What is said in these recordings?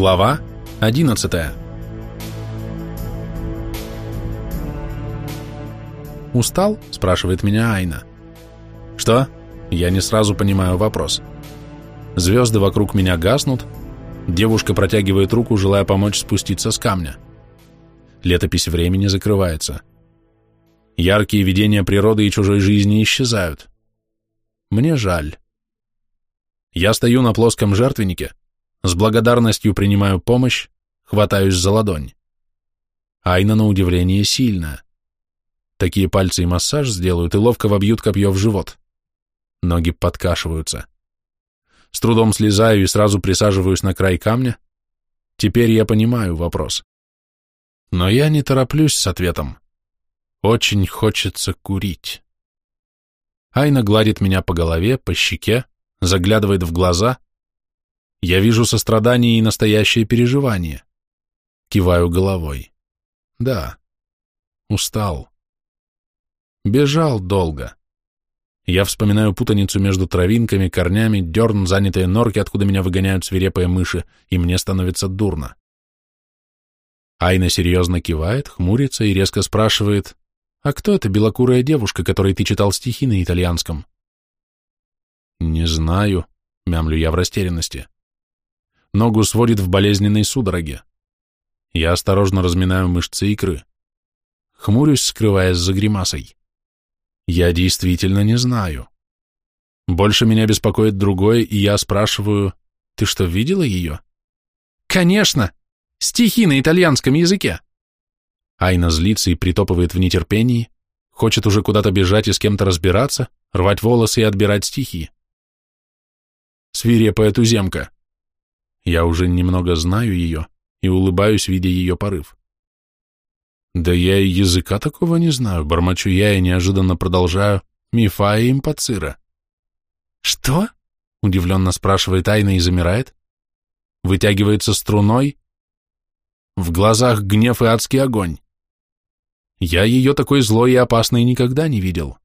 Глава 11 «Устал?» – спрашивает меня Айна. «Что?» Я не сразу понимаю вопрос. Звезды вокруг меня гаснут, девушка протягивает руку, желая помочь спуститься с камня. Летопись времени закрывается. Яркие видения природы и чужой жизни исчезают. Мне жаль. Я стою на плоском жертвеннике, с благодарностью принимаю помощь, хватаюсь за ладонь. Айна, на удивление, сильная. Такие пальцы и массаж сделают и ловко вобьют копье в живот. Ноги подкашиваются. С трудом слезаю и сразу присаживаюсь на край камня. Теперь я понимаю вопрос. Но я не тороплюсь с ответом. Очень хочется курить. Айна гладит меня по голове, по щеке, заглядывает в глаза. Я вижу сострадание и настоящее переживание. Киваю головой. Да, устал. Бежал долго. Я вспоминаю путаницу между травинками, корнями, дерн, занятые норки, откуда меня выгоняют свирепые мыши, и мне становится дурно. Айна серьезно кивает, хмурится и резко спрашивает, «А кто эта белокурая девушка, которой ты читал стихи на итальянском?» «Не знаю», — мямлю я в растерянности. Ногу сводит в болезненной судороге. Я осторожно разминаю мышцы икры. Хмурюсь, скрываясь за гримасой. Я действительно не знаю. Больше меня беспокоит другое, и я спрашиваю, ты что, видела ее? Конечно! Стихи на итальянском языке! Айна злится и притопывает в нетерпении, хочет уже куда-то бежать и с кем-то разбираться, рвать волосы и отбирать стихи свирепая туземка. Я уже немного знаю ее и улыбаюсь, видя ее порыв. Да я и языка такого не знаю, бормочу я и неожиданно продолжаю «Мифа и импацира». «Что?» — удивленно спрашивает Айна и замирает. Вытягивается струной. В глазах гнев и адский огонь. Я ее такой злой и опасной никогда не видел.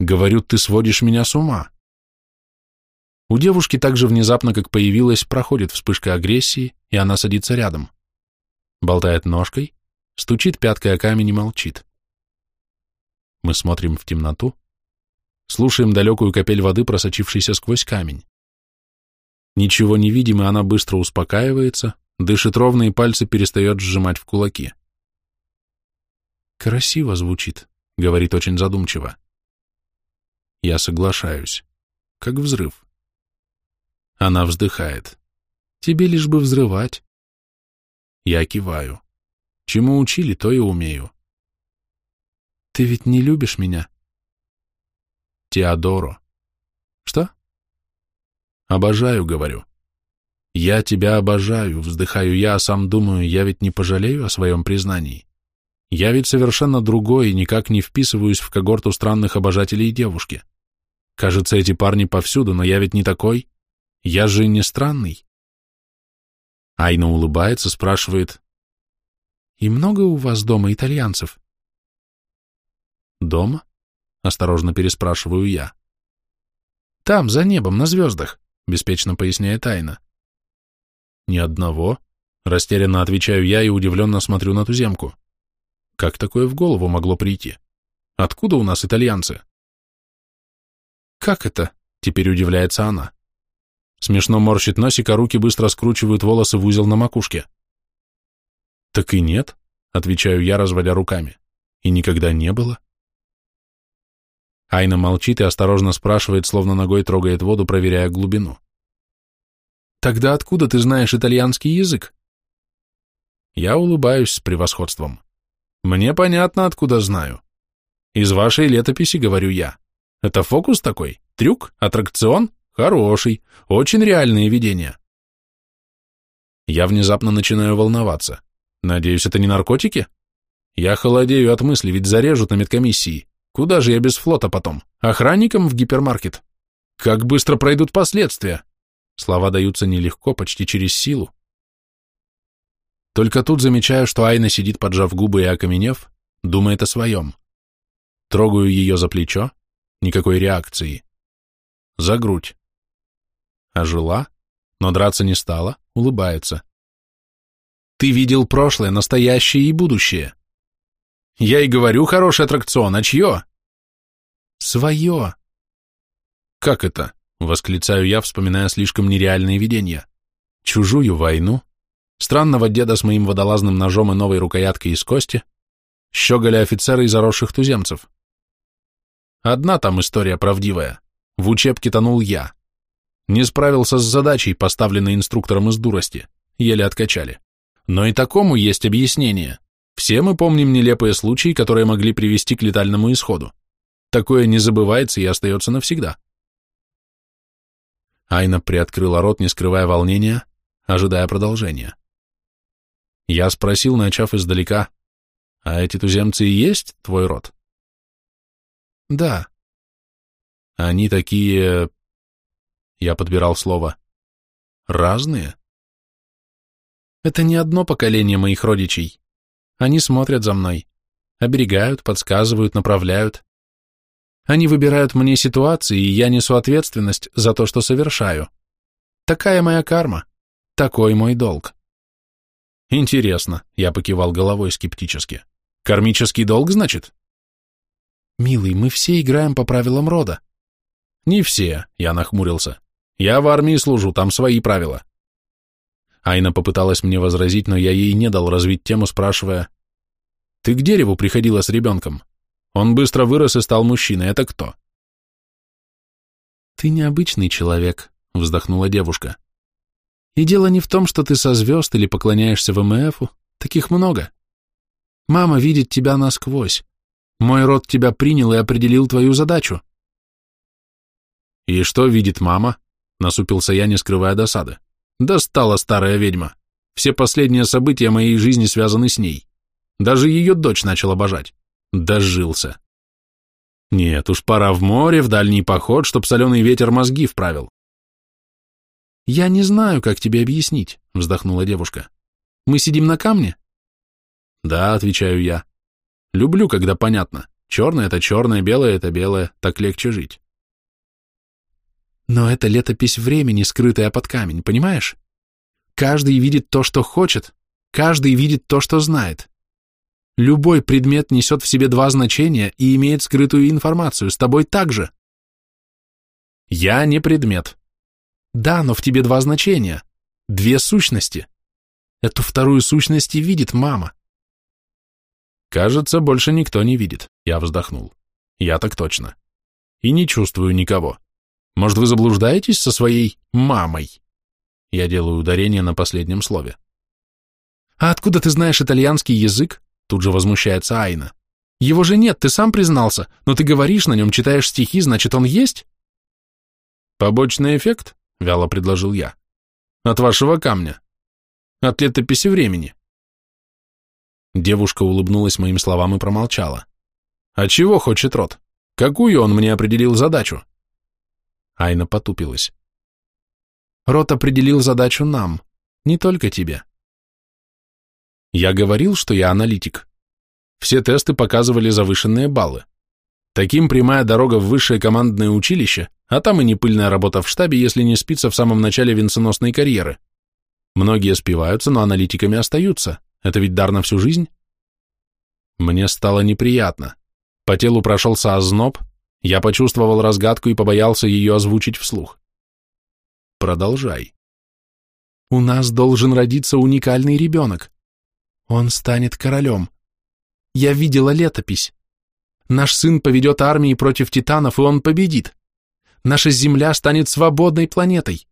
Говорю, ты сводишь меня с ума. У девушки так же внезапно, как появилась, проходит вспышка агрессии, и она садится рядом. Болтает ножкой, стучит пяткой о камень и молчит. Мы смотрим в темноту, слушаем далекую капель воды, просочившейся сквозь камень. Ничего не видим, и она быстро успокаивается, дышит ровно и пальцы перестает сжимать в кулаки. «Красиво звучит», — говорит очень задумчиво. Я соглашаюсь. Как взрыв. Она вздыхает. Тебе лишь бы взрывать. Я киваю. Чему учили, то и умею. Ты ведь не любишь меня? Теодоро. Что? Обожаю, говорю. Я тебя обожаю, вздыхаю я, а сам думаю, я ведь не пожалею о своем признании. Я ведь совершенно другой и никак не вписываюсь в когорту странных обожателей девушки. Кажется, эти парни повсюду, но я ведь не такой. Я же не странный. Айна улыбается, спрашивает, «И много у вас дома итальянцев?» «Дома?» — осторожно переспрашиваю я. «Там, за небом, на звездах», — беспечно поясняет Айна. «Ни одного», — растерянно отвечаю я и удивленно смотрю на туземку. «Как такое в голову могло прийти? Откуда у нас итальянцы?» «Как это?» — теперь удивляется она. Смешно морщит носик, а руки быстро скручивают волосы в узел на макушке. «Так и нет», — отвечаю я, разводя руками. «И никогда не было». Айна молчит и осторожно спрашивает, словно ногой трогает воду, проверяя глубину. «Тогда откуда ты знаешь итальянский язык?» Я улыбаюсь с превосходством. «Мне понятно, откуда знаю. Из вашей летописи, говорю я. Это фокус такой? Трюк? Аттракцион? Хороший, очень реальные видения. Я внезапно начинаю волноваться. Надеюсь, это не наркотики? Я холодею от мысли, ведь зарежут на медкомиссии. Куда же я без флота потом? Охранником в гипермаркет? Как быстро пройдут последствия? Слова даются нелегко, почти через силу. Только тут замечаю, что Айна сидит, поджав губы и окаменев, думает о своем. Трогаю ее за плечо, никакой реакции. За грудь ожила, но драться не стала, улыбается. Ты видел прошлое, настоящее и будущее. Я и говорю, хороший аттракцион, а чье? Свое. Как это? Восклицаю я, вспоминая слишком нереальные видения. Чужую войну, странного деда с моим водолазным ножом и новой рукояткой из кости, щеголя офицера и заросших туземцев. Одна там история правдивая. В учебке тонул я. Не справился с задачей, поставленной инструктором из дурости. Еле откачали. Но и такому есть объяснение. Все мы помним нелепые случаи, которые могли привести к летальному исходу. Такое не забывается и остается навсегда. Айна приоткрыла рот, не скрывая волнения, ожидая продолжения. Я спросил, начав издалека, «А эти туземцы и есть твой род?» «Да». «Они такие...» Я подбирал слово. «Разные?» «Это не одно поколение моих родичей. Они смотрят за мной, оберегают, подсказывают, направляют. Они выбирают мне ситуации, и я несу ответственность за то, что совершаю. Такая моя карма, такой мой долг. Интересно, я покивал головой скептически. Кармический долг, значит? Милый, мы все играем по правилам рода. Не все, я нахмурился. Я в армии служу, там свои правила. Айна попыталась мне возразить, но я ей не дал развить тему, спрашивая, «Ты к дереву приходила с ребенком? Он быстро вырос и стал мужчиной. Это кто?» «Ты необычный человек», — вздохнула девушка. «И дело не в том, что ты со звезд или поклоняешься ВМФу. Таких много. Мама видит тебя насквозь. Мой род тебя принял и определил твою задачу». «И что видит мама?» — насупился я, не скрывая досады. «Достала старая ведьма. Все последние события моей жизни связаны с ней. Даже ее дочь начал обожать. Дожился. Нет, уж пора в море, в дальний поход, чтоб соленый ветер мозги вправил. «Я не знаю, как тебе объяснить», — вздохнула девушка. «Мы сидим на камне?» «Да», — отвечаю я. «Люблю, когда понятно. Черное — это черное, белое — это белое. Так легче жить». «Но это летопись времени, скрытая под камень, понимаешь? Каждый видит то, что хочет, каждый видит то, что знает. Любой предмет несет в себе два значения и имеет скрытую информацию, с тобой также. Я не предмет. Да, но в тебе два значения, две сущности. Эту вторую сущность и видит мама. Кажется, больше никто не видит, я вздохнул. Я так точно. И не чувствую никого. Может, вы заблуждаетесь со своей мамой? Я делаю ударение на последнем слове. А откуда ты знаешь итальянский язык? Тут же возмущается Айна. Его же нет, ты сам признался, но ты говоришь на нем, читаешь стихи, значит, он есть? Побочный эффект, вяло предложил я. От вашего камня. От летописи времени. Девушка улыбнулась моим словам и промолчала. А чего хочет род? Какую он мне определил задачу? Айна потупилась. Рот определил задачу нам, не только тебе. Я говорил, что я аналитик. Все тесты показывали завышенные баллы. Таким прямая дорога в высшее командное училище, а там и не пыльная работа в штабе, если не спится в самом начале венценосной карьеры. Многие спиваются, но аналитиками остаются. Это ведь дар на всю жизнь. Мне стало неприятно. По телу прошелся озноб, я почувствовал разгадку и побоялся ее озвучить вслух. Продолжай. У нас должен родиться уникальный ребенок. Он станет королем. Я видела летопись. Наш сын поведет армии против титанов, и он победит. Наша Земля станет свободной планетой.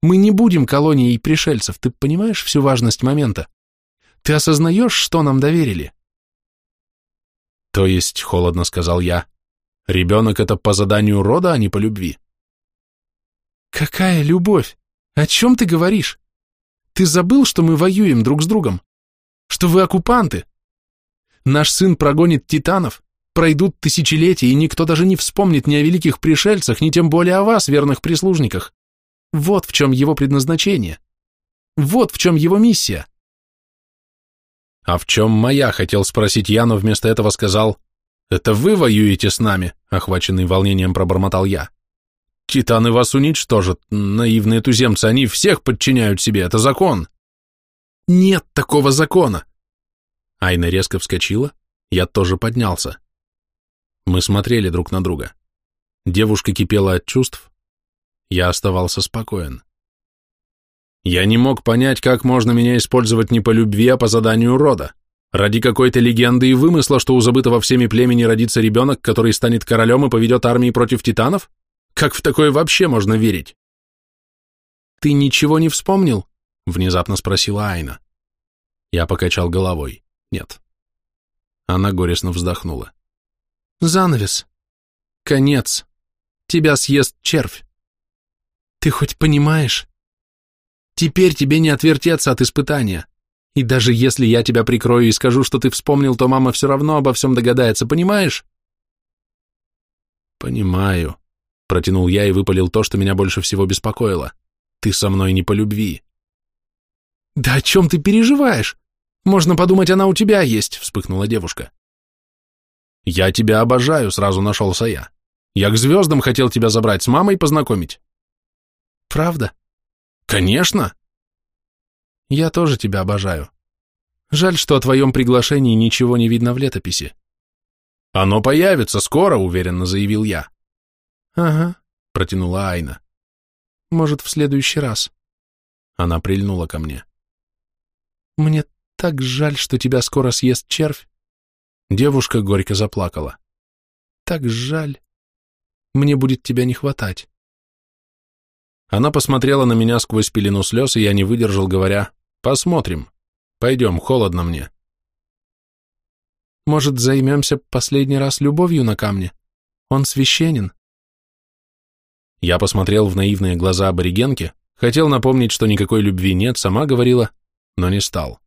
Мы не будем колонией пришельцев, ты понимаешь всю важность момента? Ты осознаешь, что нам доверили? То есть, холодно сказал я, ребенок это по заданию рода, а не по любви? Какая любовь? О чем ты говоришь? Ты забыл, что мы воюем друг с другом? что вы оккупанты. Наш сын прогонит титанов, пройдут тысячелетия, и никто даже не вспомнит ни о великих пришельцах, ни тем более о вас, верных прислужниках. Вот в чем его предназначение. Вот в чем его миссия. А в чем моя, хотел спросить я, но вместо этого сказал, это вы воюете с нами, охваченный волнением пробормотал я. Титаны вас уничтожат, наивные туземцы, они всех подчиняют себе, это закон. Нет такого закона. Айна резко вскочила, я тоже поднялся. Мы смотрели друг на друга. Девушка кипела от чувств, я оставался спокоен. Я не мог понять, как можно меня использовать не по любви, а по заданию рода. Ради какой-то легенды и вымысла, что у забытого всеми племени родится ребенок, который станет королем и поведет армии против титанов? Как в такое вообще можно верить? «Ты ничего не вспомнил?» — внезапно спросила Айна. Я покачал головой. «Нет». Она горестно вздохнула. «Занавес. Конец. Тебя съест червь. Ты хоть понимаешь? Теперь тебе не отвертеться от испытания. И даже если я тебя прикрою и скажу, что ты вспомнил, то мама все равно обо всем догадается, понимаешь? Понимаю, протянул я и выпалил то, что меня больше всего беспокоило. Ты со мной не по любви. Да о чем ты переживаешь? Можно подумать, она у тебя есть, вспыхнула девушка. Я тебя обожаю, сразу нашелся я. Я к звездам хотел тебя забрать, с мамой познакомить. Правда? Конечно. Я тоже тебя обожаю. Жаль, что о твоем приглашении ничего не видно в летописи. Оно появится скоро, уверенно заявил я. Ага, протянула Айна. Может, в следующий раз. Она прильнула ко мне. Мне так жаль, что тебя скоро съест червь. Девушка горько заплакала. Так жаль. Мне будет тебя не хватать. Она посмотрела на меня сквозь пелену слез, и я не выдержал, говоря, «Посмотрим. Пойдем, холодно мне». «Может, займемся последний раз любовью на камне? Он священен». Я посмотрел в наивные глаза аборигенки, хотел напомнить, что никакой любви нет, сама говорила, но не стал.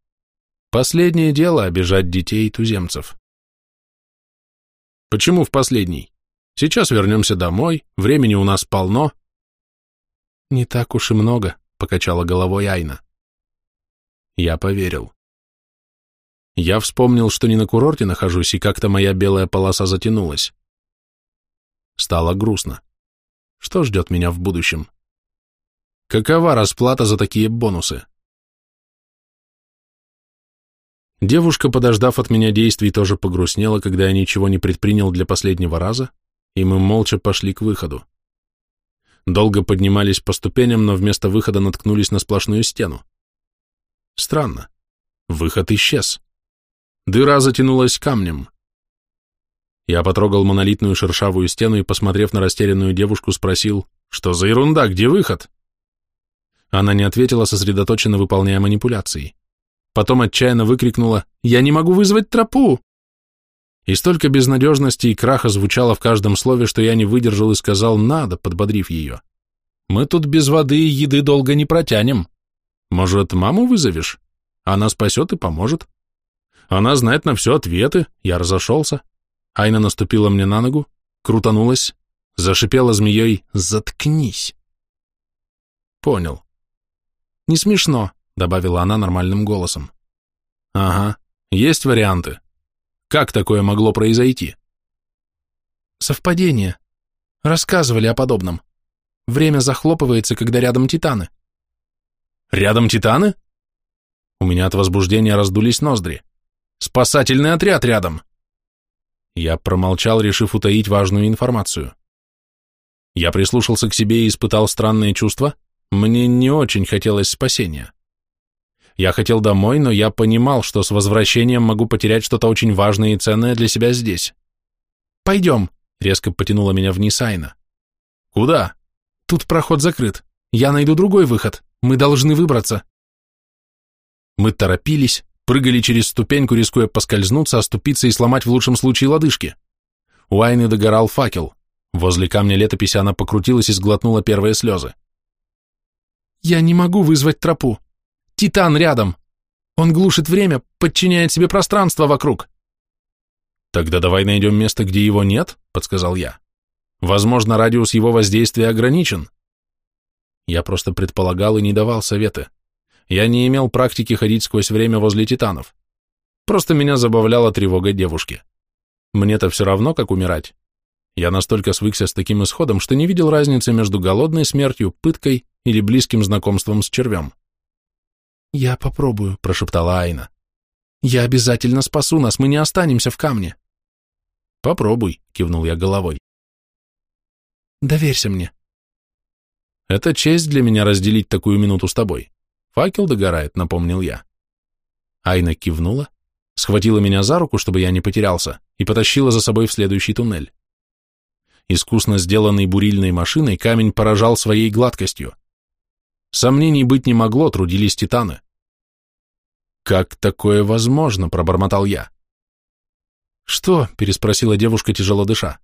Последнее дело — обижать детей и туземцев. Почему в последний? Сейчас вернемся домой, времени у нас полно, «Не так уж и много», — покачала головой Айна. Я поверил. Я вспомнил, что не на курорте нахожусь, и как-то моя белая полоса затянулась. Стало грустно. Что ждет меня в будущем? Какова расплата за такие бонусы? Девушка, подождав от меня действий, тоже погрустнела, когда я ничего не предпринял для последнего раза, и мы молча пошли к выходу. Долго поднимались по ступеням, но вместо выхода наткнулись на сплошную стену. Странно. Выход исчез. Дыра затянулась камнем. Я потрогал монолитную шершавую стену и, посмотрев на растерянную девушку, спросил, что за ерунда, где выход? Она не ответила, сосредоточенно выполняя манипуляции. Потом отчаянно выкрикнула «Я не могу вызвать тропу!» И столько безнадежности и краха звучало в каждом слове, что я не выдержал и сказал «надо», подбодрив ее. «Мы тут без воды и еды долго не протянем. Может, маму вызовешь? Она спасет и поможет. Она знает на все ответы, я разошелся». Айна наступила мне на ногу, крутанулась, зашипела змеей «Заткнись!» Понял. «Не смешно», — добавила она нормальным голосом. «Ага, есть варианты. Как такое могло произойти? Совпадение. Рассказывали о подобном. Время захлопывается, когда рядом титаны. Рядом титаны? У меня от возбуждения раздулись ноздри. Спасательный отряд рядом. Я промолчал, решив утаить важную информацию. Я прислушался к себе и испытал странные чувства. Мне не очень хотелось спасения. Я хотел домой, но я понимал, что с возвращением могу потерять что-то очень важное и ценное для себя здесь. «Пойдем», — резко потянула меня вниз Айна. «Куда?» «Тут проход закрыт. Я найду другой выход. Мы должны выбраться». Мы торопились, прыгали через ступеньку, рискуя поскользнуться, оступиться и сломать в лучшем случае лодыжки. У Айны догорал факел. Возле камня летописи она покрутилась и сглотнула первые слезы. «Я не могу вызвать тропу», Титан рядом. Он глушит время, подчиняет себе пространство вокруг. Тогда давай найдем место, где его нет, подсказал я. Возможно, радиус его воздействия ограничен. Я просто предполагал и не давал советы. Я не имел практики ходить сквозь время возле титанов. Просто меня забавляла тревога девушки. Мне-то все равно, как умирать. Я настолько свыкся с таким исходом, что не видел разницы между голодной смертью, пыткой или близким знакомством с червем. «Я попробую», — прошептала Айна. «Я обязательно спасу нас, мы не останемся в камне». «Попробуй», — кивнул я головой. «Доверься мне». «Это честь для меня разделить такую минуту с тобой. Факел догорает», — напомнил я. Айна кивнула, схватила меня за руку, чтобы я не потерялся, и потащила за собой в следующий туннель. Искусно сделанный бурильной машиной, камень поражал своей гладкостью. Сомнений быть не могло, трудились титаны. «Как такое возможно?» — пробормотал я. «Что?» — переспросила девушка, тяжело дыша.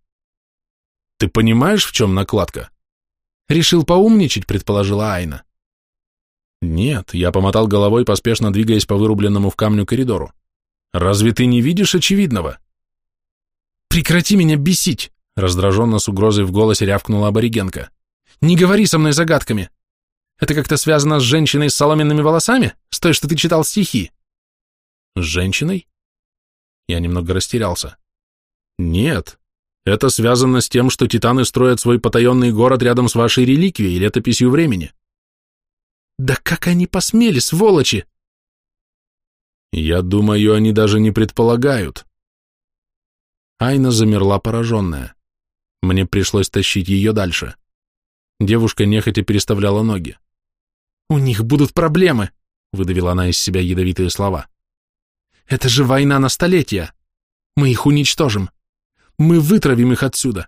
«Ты понимаешь, в чем накладка?» «Решил поумничать», — предположила Айна. «Нет», — я помотал головой, поспешно двигаясь по вырубленному в камню коридору. «Разве ты не видишь очевидного?» «Прекрати меня бесить!» Раздраженно с угрозой в голосе рявкнула аборигенка. «Не говори со мной загадками! Это как-то связано с женщиной с соломенными волосами? С той, что ты читал стихи?» «С женщиной?» Я немного растерялся. «Нет, это связано с тем, что титаны строят свой потаенный город рядом с вашей реликвией, летописью времени». «Да как они посмели, сволочи!» «Я думаю, они даже не предполагают». Айна замерла пораженная. Мне пришлось тащить ее дальше. Девушка нехотя переставляла ноги. «У них будут проблемы», — выдавила она из себя ядовитые слова. «Это же война на столетия. Мы их уничтожим. Мы вытравим их отсюда.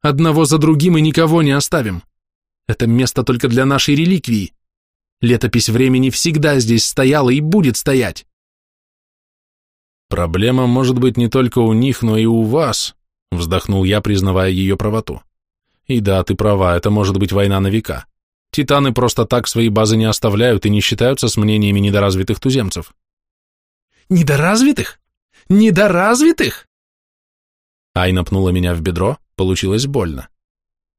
Одного за другим и никого не оставим. Это место только для нашей реликвии. Летопись времени всегда здесь стояла и будет стоять». «Проблема может быть не только у них, но и у вас», Вздохнул я, признавая ее правоту. И да, ты права, это может быть война на века. Титаны просто так свои базы не оставляют и не считаются с мнениями недоразвитых туземцев. Недоразвитых? Недоразвитых? Айна пнула меня в бедро, получилось больно.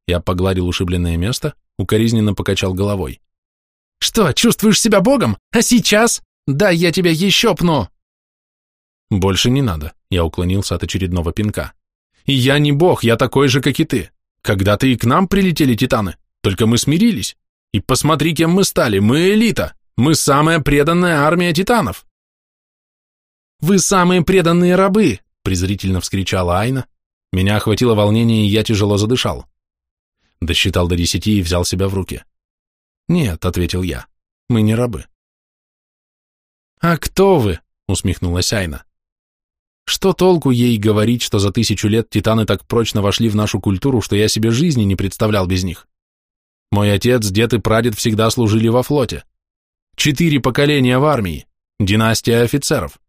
Я погладил ушибленное место, укоризненно покачал головой. «Что, чувствуешь себя богом? А сейчас? Да, я тебя еще пну!» «Больше не надо», — я уклонился от очередного пинка. И я не бог, я такой же, как и ты. Когда-то и к нам прилетели титаны, только мы смирились. И посмотри, кем мы стали, мы элита, мы самая преданная армия титанов. Вы самые преданные рабы, презрительно вскричала Айна. Меня охватило волнение, и я тяжело задышал. Досчитал до десяти и взял себя в руки. «Нет», — ответил я, — «мы не рабы». «А кто вы?» — усмехнулась Айна. Что толку ей говорить, что за тысячу лет титаны так прочно вошли в нашу культуру, что я себе жизни не представлял без них? Мой отец, дед и прадед всегда служили во флоте. Четыре поколения в армии, династия офицеров,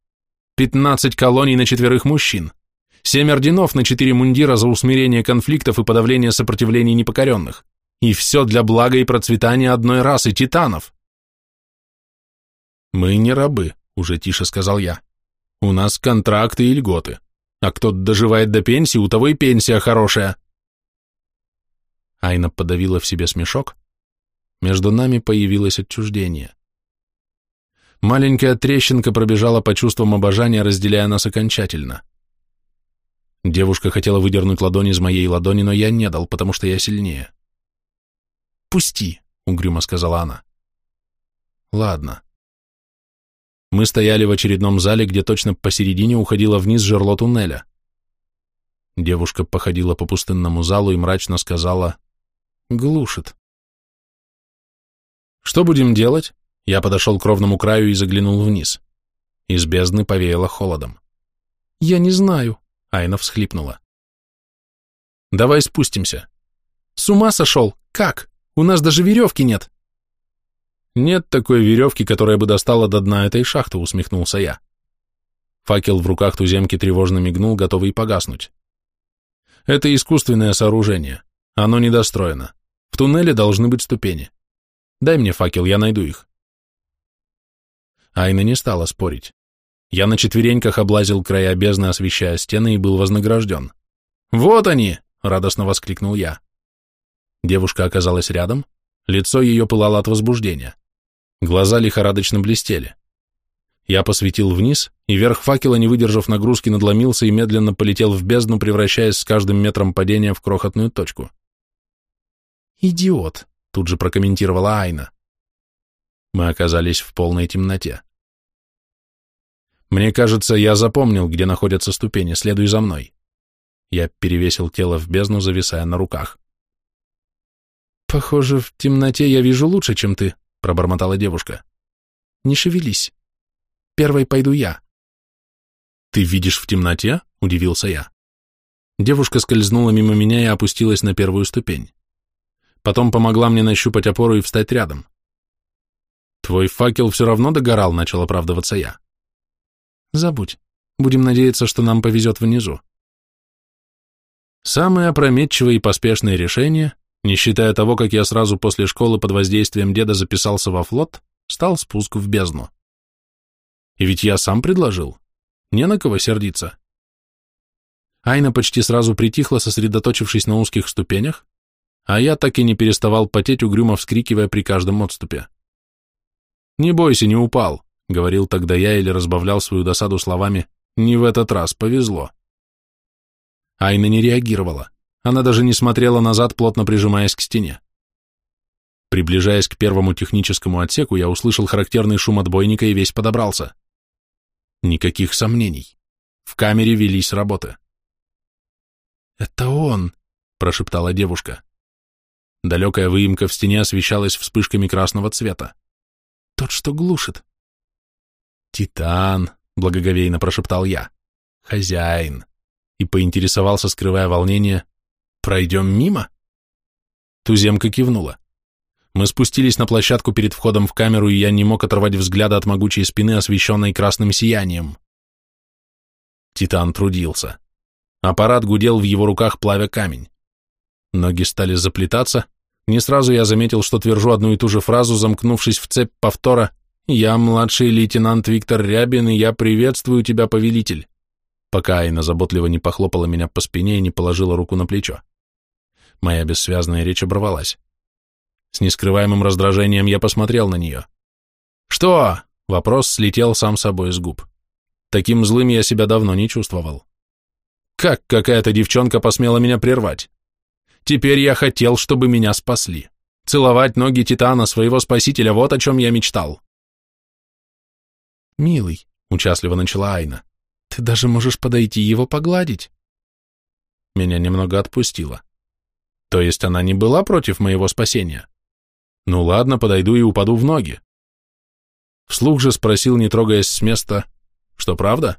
пятнадцать колоний на четверых мужчин, семь орденов на четыре мундира за усмирение конфликтов и подавление сопротивлений непокоренных. И все для блага и процветания одной расы титанов. «Мы не рабы», — уже тише сказал я. У нас контракты и льготы. А кто доживает до пенсии, у того и пенсия хорошая. Айна подавила в себе смешок. Между нами появилось отчуждение. Маленькая трещинка пробежала по чувствам обожания, разделяя нас окончательно. Девушка хотела выдернуть ладонь из моей ладони, но я не дал, потому что я сильнее. «Пусти», — угрюмо сказала она. «Ладно». Мы стояли в очередном зале, где точно посередине уходило вниз жерло туннеля. Девушка походила по пустынному залу и мрачно сказала «Глушит». «Что будем делать?» Я подошел к ровному краю и заглянул вниз. Из бездны повеяло холодом. «Я не знаю», — Айна всхлипнула. «Давай спустимся». «С ума сошел? Как? У нас даже веревки нет». «Нет такой веревки, которая бы достала до дна этой шахты», — усмехнулся я. Факел в руках туземки тревожно мигнул, готовый погаснуть. «Это искусственное сооружение. Оно недостроено. В туннеле должны быть ступени. Дай мне факел, я найду их». Айна не стала спорить. Я на четвереньках облазил края бездны, освещая стены, и был вознагражден. «Вот они!» — радостно воскликнул я. Девушка оказалась рядом, лицо ее пылало от возбуждения. Глаза лихорадочно блестели. Я посветил вниз, и верх факела, не выдержав нагрузки, надломился и медленно полетел в бездну, превращаясь с каждым метром падения в крохотную точку. «Идиот», — тут же прокомментировала Айна. Мы оказались в полной темноте. Мне кажется, я запомнил, где находятся ступени, следуй за мной. Я перевесил тело в бездну, зависая на руках. «Похоже, в темноте я вижу лучше, чем ты», — пробормотала девушка. «Не шевелись. Первой пойду я». «Ты видишь в темноте?» — удивился я. Девушка скользнула мимо меня и опустилась на первую ступень. Потом помогла мне нащупать опору и встать рядом. «Твой факел все равно догорал», — начал оправдываться я. «Забудь. Будем надеяться, что нам повезет внизу». Самое опрометчивое и поспешное решение, не считая того, как я сразу после школы под воздействием деда записался во флот, стал спуск в бездну. И ведь я сам предложил. Не на кого сердиться. Айна почти сразу притихла, сосредоточившись на узких ступенях, а я так и не переставал потеть, угрюмо вскрикивая при каждом отступе. «Не бойся, не упал», — говорил тогда я или разбавлял свою досаду словами «не в этот раз, повезло». Айна не реагировала. Она даже не смотрела назад, плотно прижимаясь к стене. Приближаясь к первому техническому отсеку, я услышал характерный шум отбойника и весь подобрался. Никаких сомнений. В камере велись работы. «Это он», — прошептала девушка. Далекая выемка в стене освещалась вспышками красного цвета. «Тот, что глушит». «Титан», — благоговейно прошептал я. «Хозяин» и поинтересовался, скрывая волнение, «Пройдем мимо?» Туземка кивнула. Мы спустились на площадку перед входом в камеру, и я не мог оторвать взгляда от могучей спины, освещенной красным сиянием. Титан трудился. Аппарат гудел в его руках, плавя камень. Ноги стали заплетаться. Не сразу я заметил, что твержу одну и ту же фразу, замкнувшись в цепь повтора «Я младший лейтенант Виктор Рябин, и я приветствую тебя, повелитель» пока Айна заботливо не похлопала меня по спине и не положила руку на плечо. Моя бессвязная речь оборвалась. С нескрываемым раздражением я посмотрел на нее. «Что?» — вопрос слетел сам собой с губ. Таким злым я себя давно не чувствовал. Как какая-то девчонка посмела меня прервать? Теперь я хотел, чтобы меня спасли. Целовать ноги Титана, своего спасителя, вот о чем я мечтал. «Милый», — участливо начала Айна, ты даже можешь подойти и его погладить. Меня немного отпустило. То есть она не была против моего спасения? Ну ладно, подойду и упаду в ноги. Вслух же спросил, не трогаясь с места, что правда?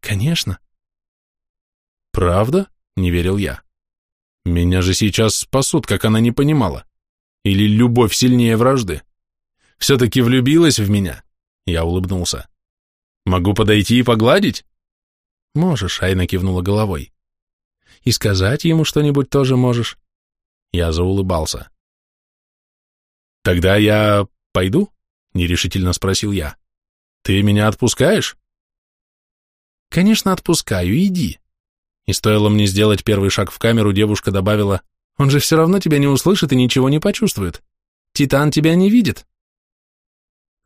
Конечно. Правда? Не верил я. Меня же сейчас спасут, как она не понимала. Или любовь сильнее вражды? Все-таки влюбилась в меня? Я улыбнулся. Могу подойти и погладить? Можешь, Айна кивнула головой. И сказать ему что-нибудь тоже можешь. Я заулыбался. Тогда я пойду? Нерешительно спросил я. Ты меня отпускаешь? Конечно, отпускаю, иди. И стоило мне сделать первый шаг в камеру, девушка добавила, он же все равно тебя не услышит и ничего не почувствует. Титан тебя не видит.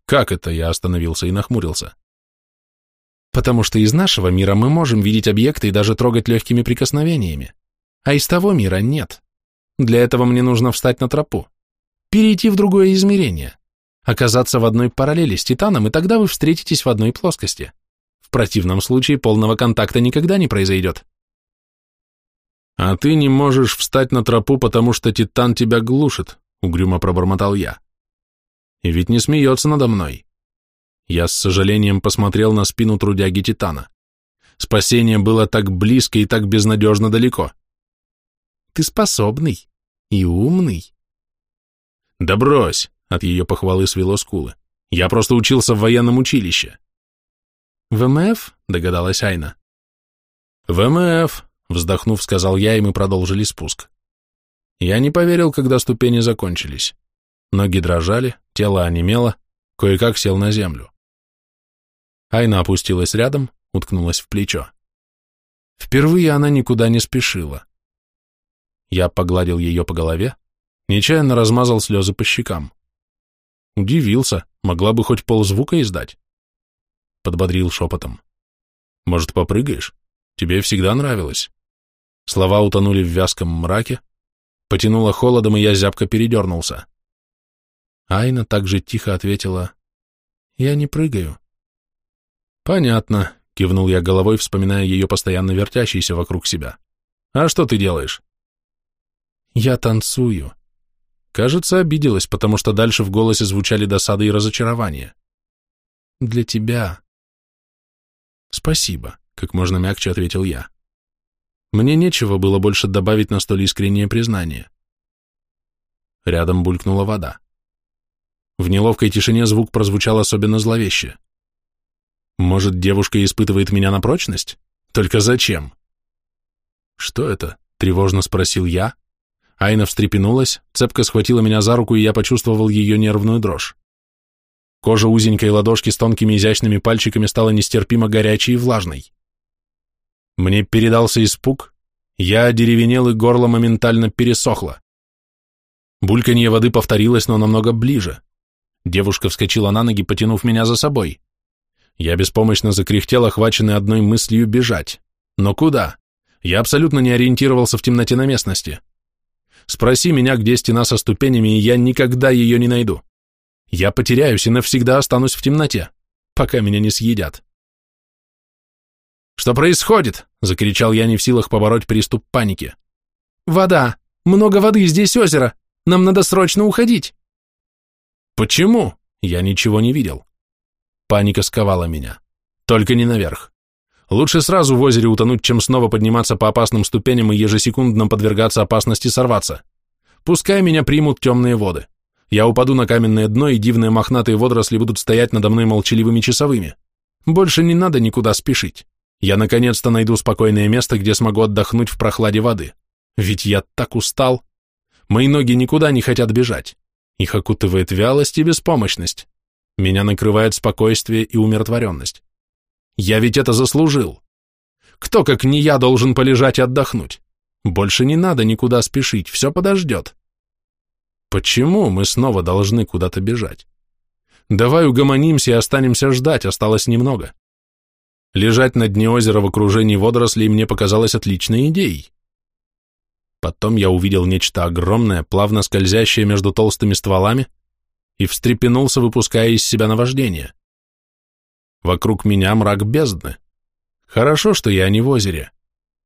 Как это? Я остановился и нахмурился. Потому что из нашего мира мы можем видеть объекты и даже трогать легкими прикосновениями. А из того мира нет. Для этого мне нужно встать на тропу. Перейти в другое измерение. Оказаться в одной параллели с Титаном, и тогда вы встретитесь в одной плоскости. В противном случае полного контакта никогда не произойдет. «А ты не можешь встать на тропу, потому что Титан тебя глушит», — угрюмо пробормотал я. «И ведь не смеется надо мной. Я с сожалением посмотрел на спину трудяги Титана. Спасение было так близко и так безнадежно далеко. Ты способный и умный. Да брось, от ее похвалы свело скулы. Я просто учился в военном училище. ВМФ, догадалась Айна. ВМФ, вздохнув, сказал я, и мы продолжили спуск. Я не поверил, когда ступени закончились. Ноги дрожали, тело онемело, кое-как сел на землю. Айна опустилась рядом, уткнулась в плечо. Впервые она никуда не спешила. Я погладил ее по голове, нечаянно размазал слезы по щекам. Удивился, могла бы хоть ползвука издать. — подбодрил шепотом. «Может, попрыгаешь? Тебе всегда нравилось». Слова утонули в вязком мраке, потянуло холодом, и я зябко передернулся. Айна также тихо ответила, «Я не прыгаю». «Понятно», — кивнул я головой, вспоминая ее постоянно вертящейся вокруг себя. «А что ты делаешь?» «Я танцую». Кажется, обиделась, потому что дальше в голосе звучали досады и разочарование. «Для тебя». «Спасибо», — как можно мягче ответил я. Мне нечего было больше добавить на столь искреннее признание. Рядом булькнула вода. В неловкой тишине звук прозвучал особенно зловеще. Может, девушка испытывает меня на прочность? Только зачем? Что это? Тревожно спросил я. Айна встрепенулась, цепко схватила меня за руку, и я почувствовал ее нервную дрожь. Кожа узенькой ладошки с тонкими изящными пальчиками стала нестерпимо горячей и влажной. Мне передался испуг, я одеревенел, и горло моментально пересохло. Бульканье воды повторилось, но намного ближе. Девушка вскочила на ноги, потянув меня за собой. Я беспомощно закряхтел, охваченный одной мыслью бежать. Но куда? Я абсолютно не ориентировался в темноте на местности. Спроси меня, где стена со ступенями, и я никогда ее не найду. Я потеряюсь и навсегда останусь в темноте, пока меня не съедят. «Что происходит?» — закричал я, не в силах побороть приступ паники. «Вода! Много воды, здесь озеро! Нам надо срочно уходить!» «Почему?» Я ничего не видел. Паника сковала меня. Только не наверх. Лучше сразу в озере утонуть, чем снова подниматься по опасным ступеням и ежесекундно подвергаться опасности сорваться. Пускай меня примут темные воды. Я упаду на каменное дно, и дивные мохнатые водоросли будут стоять надо мной молчаливыми часовыми. Больше не надо никуда спешить. Я наконец-то найду спокойное место, где смогу отдохнуть в прохладе воды. Ведь я так устал. Мои ноги никуда не хотят бежать. Их окутывает вялость и беспомощность. Меня накрывает спокойствие и умиротворенность. Я ведь это заслужил. Кто, как не я, должен полежать и отдохнуть? Больше не надо никуда спешить, все подождет. Почему мы снова должны куда-то бежать? Давай угомонимся и останемся ждать, осталось немного. Лежать на дне озера в окружении водорослей мне показалось отличной идеей. Потом я увидел нечто огромное, плавно скользящее между толстыми стволами, и встрепенулся, выпуская из себя наваждение. Вокруг меня мрак бездны. Хорошо, что я не в озере.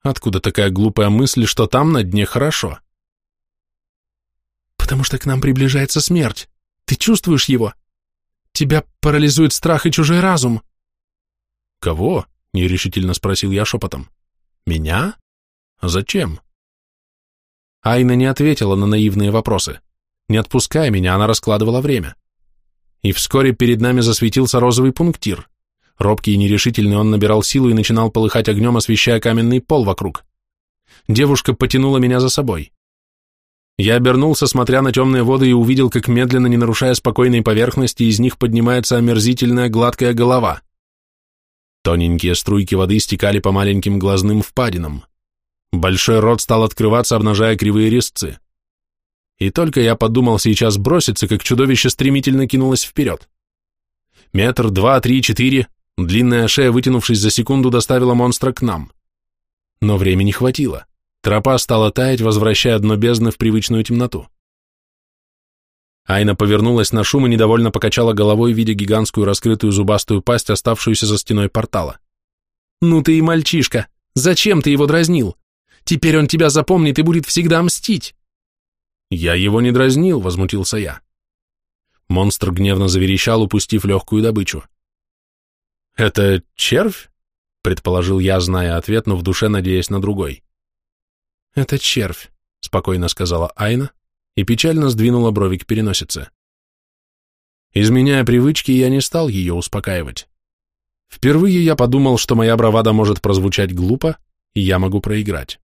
Откуда такая глупая мысль, что там на дне хорошо? Потому что к нам приближается смерть. Ты чувствуешь его? Тебя парализует страх и чужой разум. «Кого?» — нерешительно спросил я шепотом. «Меня? Зачем?» Айна не ответила на наивные вопросы. Не отпуская меня, она раскладывала время. И вскоре перед нами засветился розовый пунктир. Робкий и нерешительный он набирал силу и начинал полыхать огнем, освещая каменный пол вокруг. Девушка потянула меня за собой. Я обернулся, смотря на темные воды, и увидел, как медленно, не нарушая спокойной поверхности, из них поднимается омерзительная гладкая голова. Тоненькие струйки воды стекали по маленьким глазным впадинам. Большой рот стал открываться, обнажая кривые резцы. И только я подумал сейчас броситься, как чудовище стремительно кинулось вперед. Метр, два, три, четыре, длинная шея, вытянувшись за секунду, доставила монстра к нам. Но времени хватило. Тропа стала таять, возвращая дно бездны в привычную темноту. Айна повернулась на шум и недовольно покачала головой, видя гигантскую раскрытую зубастую пасть, оставшуюся за стеной портала. «Ну ты и мальчишка! Зачем ты его дразнил? Теперь он тебя запомнит и будет всегда мстить!» «Я его не дразнил», — возмутился я. Монстр гневно заверещал, упустив легкую добычу. «Это червь?» — предположил я, зная ответ, но в душе надеясь на другой. «Это червь», — спокойно сказала Айна, и печально сдвинула брови к переносице. Изменяя привычки, я не стал ее успокаивать. Впервые я подумал, что моя бравада может прозвучать глупо, и я могу проиграть.